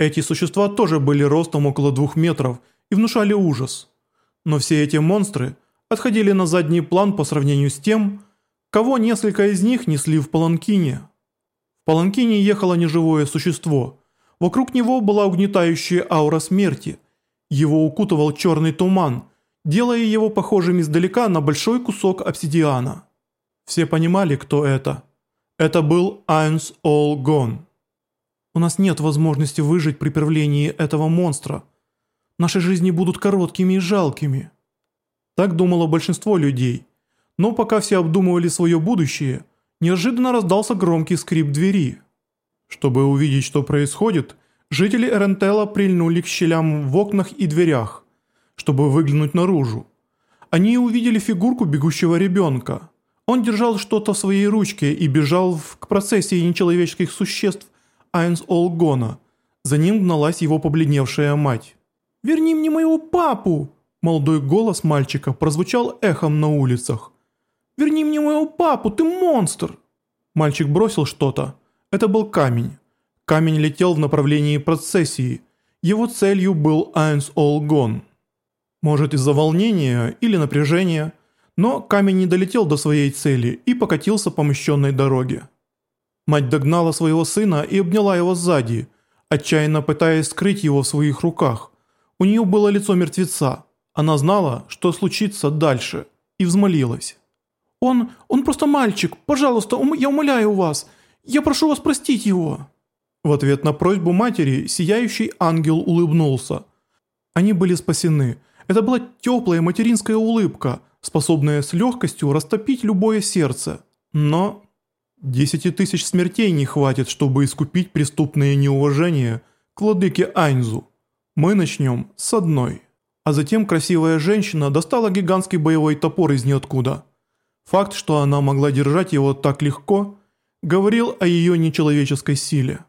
Эти существа тоже были ростом около двух метров и внушали ужас. Но все эти монстры отходили на задний план по сравнению с тем, кого несколько из них несли в паланкине. В паланкине ехало неживое существо. Вокруг него была угнетающая аура смерти. Его укутывал черный туман, делая его похожим издалека на большой кусок обсидиана. Все понимали, кто это. Это был Айнс Ол Гон. У нас нет возможности выжить при появлении этого монстра. Наши жизни будут короткими и жалкими. Так думало большинство людей. Но пока все обдумывали свое будущее, неожиданно раздался громкий скрип двери. Чтобы увидеть, что происходит, жители Эрентела прильнули к щелям в окнах и дверях, чтобы выглянуть наружу. Они увидели фигурку бегущего ребенка. Он держал что-то в своей ручке и бежал к процессии нечеловеческих существ Айнс Олгона. За ним гналась его побледневшая мать. «Верни мне моего папу!» Молодой голос мальчика прозвучал эхом на улицах. «Верни мне моего папу, ты монстр!» Мальчик бросил что-то. Это был камень. Камень летел в направлении процессии. Его целью был Айнс Олгон. Может из-за волнения или напряжения, но камень не долетел до своей цели и покатился по мощенной дороге. Мать догнала своего сына и обняла его сзади, отчаянно пытаясь скрыть его в своих руках. У нее было лицо мертвеца. Она знала, что случится дальше, и взмолилась. «Он... он просто мальчик. Пожалуйста, ум, я умоляю вас. Я прошу вас простить его». В ответ на просьбу матери сияющий ангел улыбнулся. Они были спасены. Это была теплая материнская улыбка, способная с легкостью растопить любое сердце. Но Десяти тысяч смертей не хватит, чтобы искупить преступное неуважение к владыке Айнзу. Мы начнем с одной. А затем красивая женщина достала гигантский боевой топор из ниоткуда. Факт, что она могла держать его так легко, говорил о ее нечеловеческой силе.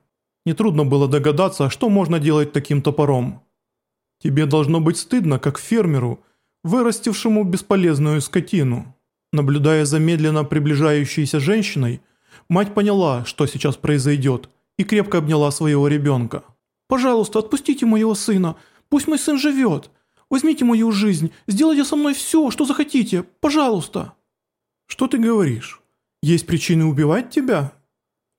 Нетрудно было догадаться, что можно делать таким топором. Тебе должно быть стыдно, как фермеру, вырастившему бесполезную скотину. Наблюдая за медленно приближающейся женщиной, Мать поняла, что сейчас произойдет, и крепко обняла своего ребенка. «Пожалуйста, отпустите моего сына. Пусть мой сын живет. Возьмите мою жизнь. Сделайте со мной все, что захотите. Пожалуйста». «Что ты говоришь? Есть причины убивать тебя?»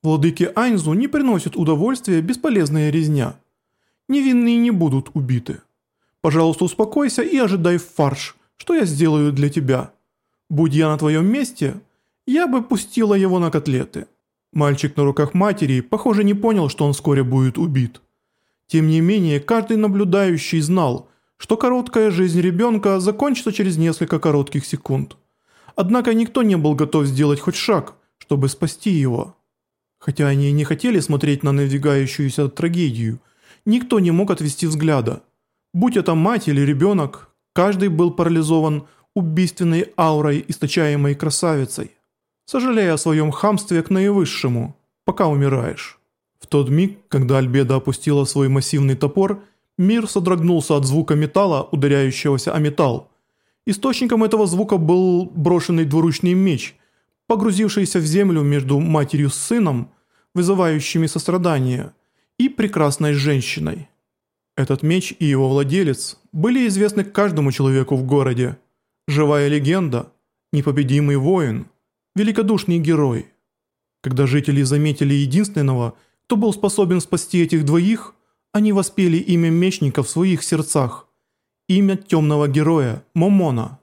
Владыке Айнзу не приносит удовольствия бесполезная резня. Невинные не будут убиты. Пожалуйста, успокойся и ожидай фарш, что я сделаю для тебя. Будь я на твоем месте, я бы пустила его на котлеты. Мальчик на руках матери, похоже, не понял, что он вскоре будет убит. Тем не менее, каждый наблюдающий знал, что короткая жизнь ребенка закончится через несколько коротких секунд. Однако никто не был готов сделать хоть шаг, чтобы спасти его. Хотя они и не хотели смотреть на надвигающуюся трагедию, никто не мог отвести взгляда. Будь это мать или ребенок, каждый был парализован убийственной аурой, источаемой красавицей сожалея о своем хамстве к наивысшему, пока умираешь. В тот миг, когда Альбеда опустила свой массивный топор, мир содрогнулся от звука металла, ударяющегося о металл. Источником этого звука был брошенный двуручный меч, погрузившийся в землю между матерью с сыном, вызывающими сострадание, и прекрасной женщиной. Этот меч и его владелец были известны каждому человеку в городе. Живая легенда, непобедимый воин – великодушный герой. Когда жители заметили единственного, кто был способен спасти этих двоих, они воспели имя мечника в своих сердцах. Имя темного героя – Момона.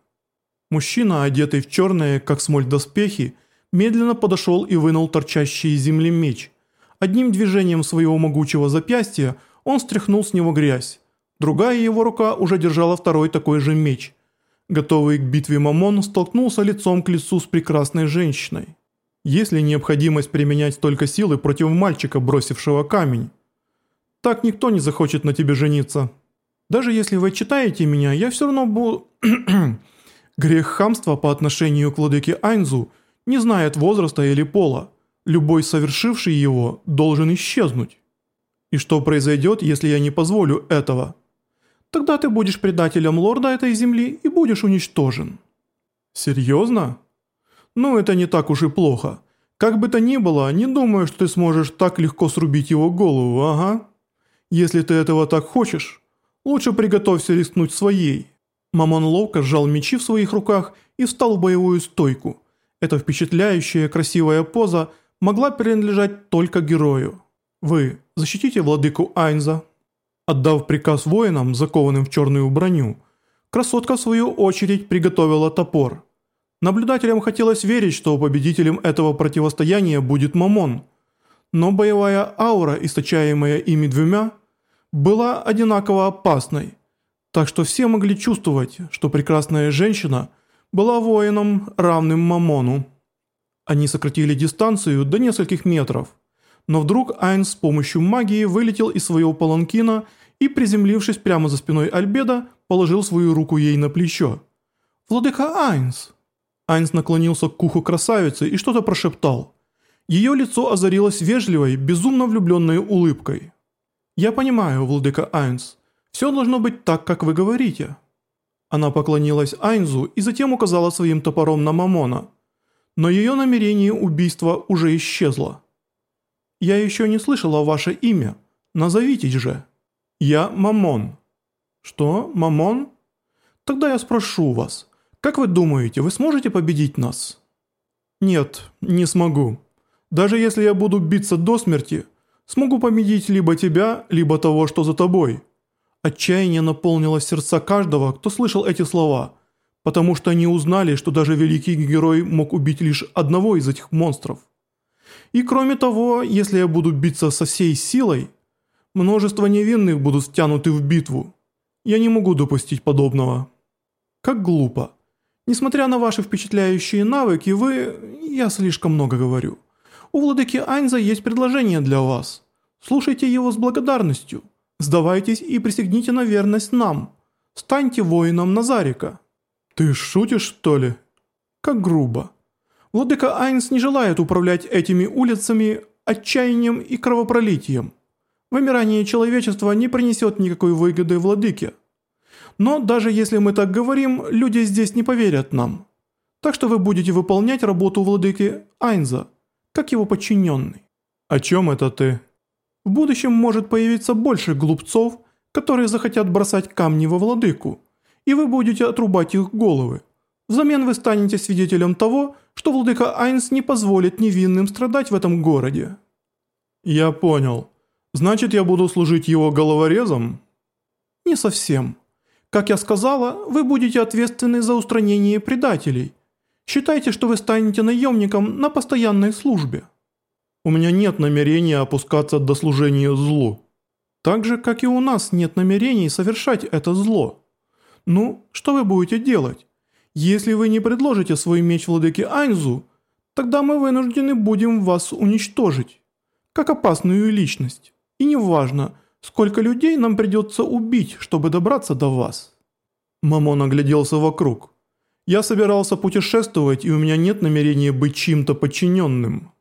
Мужчина, одетый в черные, как смоль доспехи, медленно подошел и вынул торчащий из земли меч. Одним движением своего могучего запястья он стряхнул с него грязь. Другая его рука уже держала второй такой же меч – Готовый к битве Мамон столкнулся лицом к лицу с прекрасной женщиной. Есть ли необходимость применять столько силы против мальчика, бросившего камень? Так никто не захочет на тебе жениться. Даже если вы читаете меня, я все равно буду... Грех хамства по отношению к владыке Айнзу не знает возраста или пола. Любой совершивший его должен исчезнуть. И что произойдет, если я не позволю этого? Тогда ты будешь предателем лорда этой земли и будешь уничтожен». «Серьезно?» «Ну, это не так уж и плохо. Как бы то ни было, не думаю, что ты сможешь так легко срубить его голову, ага. Если ты этого так хочешь, лучше приготовься рискнуть своей». Мамон ловко сжал мечи в своих руках и встал в боевую стойку. Эта впечатляющая красивая поза могла принадлежать только герою. «Вы защитите владыку Айнза?» Отдав приказ воинам, закованным в черную броню, красотка в свою очередь приготовила топор. Наблюдателям хотелось верить, что победителем этого противостояния будет Мамон, но боевая аура, источаемая ими двумя, была одинаково опасной, так что все могли чувствовать, что прекрасная женщина была воином, равным Мамону. Они сократили дистанцию до нескольких метров, но вдруг Айнс с помощью магии вылетел из своего паланкина и, приземлившись прямо за спиной Альбеда, положил свою руку ей на плечо. «Владыка Айнс!» Айнс наклонился к уху красавицы и что-то прошептал. Ее лицо озарилось вежливой, безумно влюбленной улыбкой. «Я понимаю, владыка Айнс, все должно быть так, как вы говорите». Она поклонилась Айнзу и затем указала своим топором на Мамона. Но ее намерение убийства уже исчезло. «Я еще не слышала ваше имя. Назовитесь же». «Я Мамон». «Что, Мамон?» «Тогда я спрошу вас, как вы думаете, вы сможете победить нас?» «Нет, не смогу. Даже если я буду биться до смерти, смогу победить либо тебя, либо того, что за тобой». Отчаяние наполнило сердца каждого, кто слышал эти слова, потому что они узнали, что даже великий герой мог убить лишь одного из этих монстров. И кроме того, если я буду биться со всей силой, множество невинных будут втянуты в битву. Я не могу допустить подобного. Как глупо. Несмотря на ваши впечатляющие навыки, вы... Я слишком много говорю. У владыки Айнза есть предложение для вас. Слушайте его с благодарностью. Сдавайтесь и присягните на верность нам. Станьте воином Назарика». «Ты шутишь, что ли?» «Как грубо. Владыка Айнс не желает управлять этими улицами отчаянием и кровопролитием. Вымирание человечества не принесет никакой выгоды владыке. Но даже если мы так говорим, люди здесь не поверят нам. Так что вы будете выполнять работу владыки Айнза, как его подчиненный». «О чем это ты?» В будущем может появиться больше глупцов, которые захотят бросать камни во владыку, и вы будете отрубать их головы. Взамен вы станете свидетелем того, что владыка Айнс не позволит невинным страдать в этом городе». «Я понял. Значит, я буду служить его головорезом?» «Не совсем. Как я сказала, вы будете ответственны за устранение предателей. Считайте, что вы станете наемником на постоянной службе». У меня нет намерения опускаться до служения злу. Так же, как и у нас нет намерений совершать это зло. Ну, что вы будете делать? Если вы не предложите свой меч владыке Айнзу, тогда мы вынуждены будем вас уничтожить, как опасную личность. И неважно, сколько людей нам придется убить, чтобы добраться до вас». Мамон огляделся вокруг. «Я собирался путешествовать, и у меня нет намерения быть чьим-то подчиненным».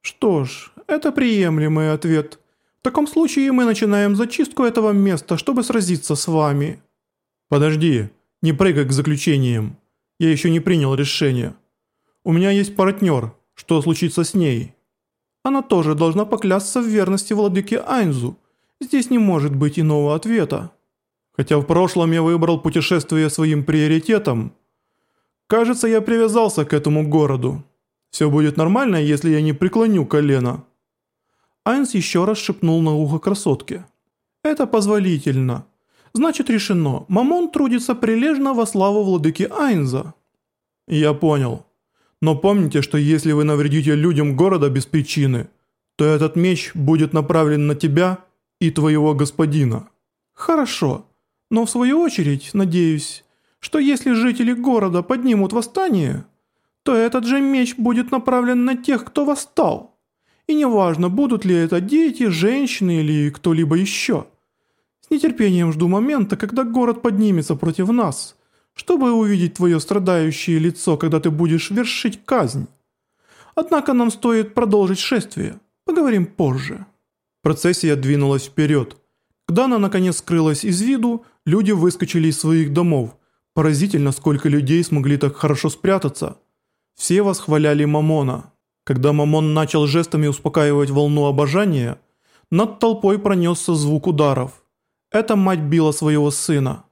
«Что ж, это приемлемый ответ. В таком случае мы начинаем зачистку этого места, чтобы сразиться с вами». «Подожди, не прыгай к заключениям. Я еще не принял решение. У меня есть партнер. Что случится с ней?» «Она тоже должна поклясться в верности владыке Айнзу. Здесь не может быть иного ответа». Хотя в прошлом я выбрал путешествие своим приоритетом, кажется, я привязался к этому городу. Все будет нормально, если я не преклоню колено». Айнс еще раз шепнул на ухо красотке. «Это позволительно. Значит решено, Мамон трудится прилежно во славу владыки Айнза». «Я понял. Но помните, что если вы навредите людям города без причины, то этот меч будет направлен на тебя и твоего господина». «Хорошо. Но в свою очередь, надеюсь, что если жители города поднимут восстание...» то этот же меч будет направлен на тех, кто восстал. И неважно, будут ли это дети, женщины или кто-либо еще. Нетерпением жду момента, когда город поднимется против нас, чтобы увидеть твое страдающее лицо, когда ты будешь вершить казнь. Однако нам стоит продолжить шествие. Поговорим позже». Процессия двинулась вперед. Когда она наконец скрылась из виду, люди выскочили из своих домов. Поразительно, сколько людей смогли так хорошо спрятаться – все восхваляли Мамона. Когда Мамон начал жестами успокаивать волну обожания, Над толпой пронесся звук ударов. Эта мать била своего сына.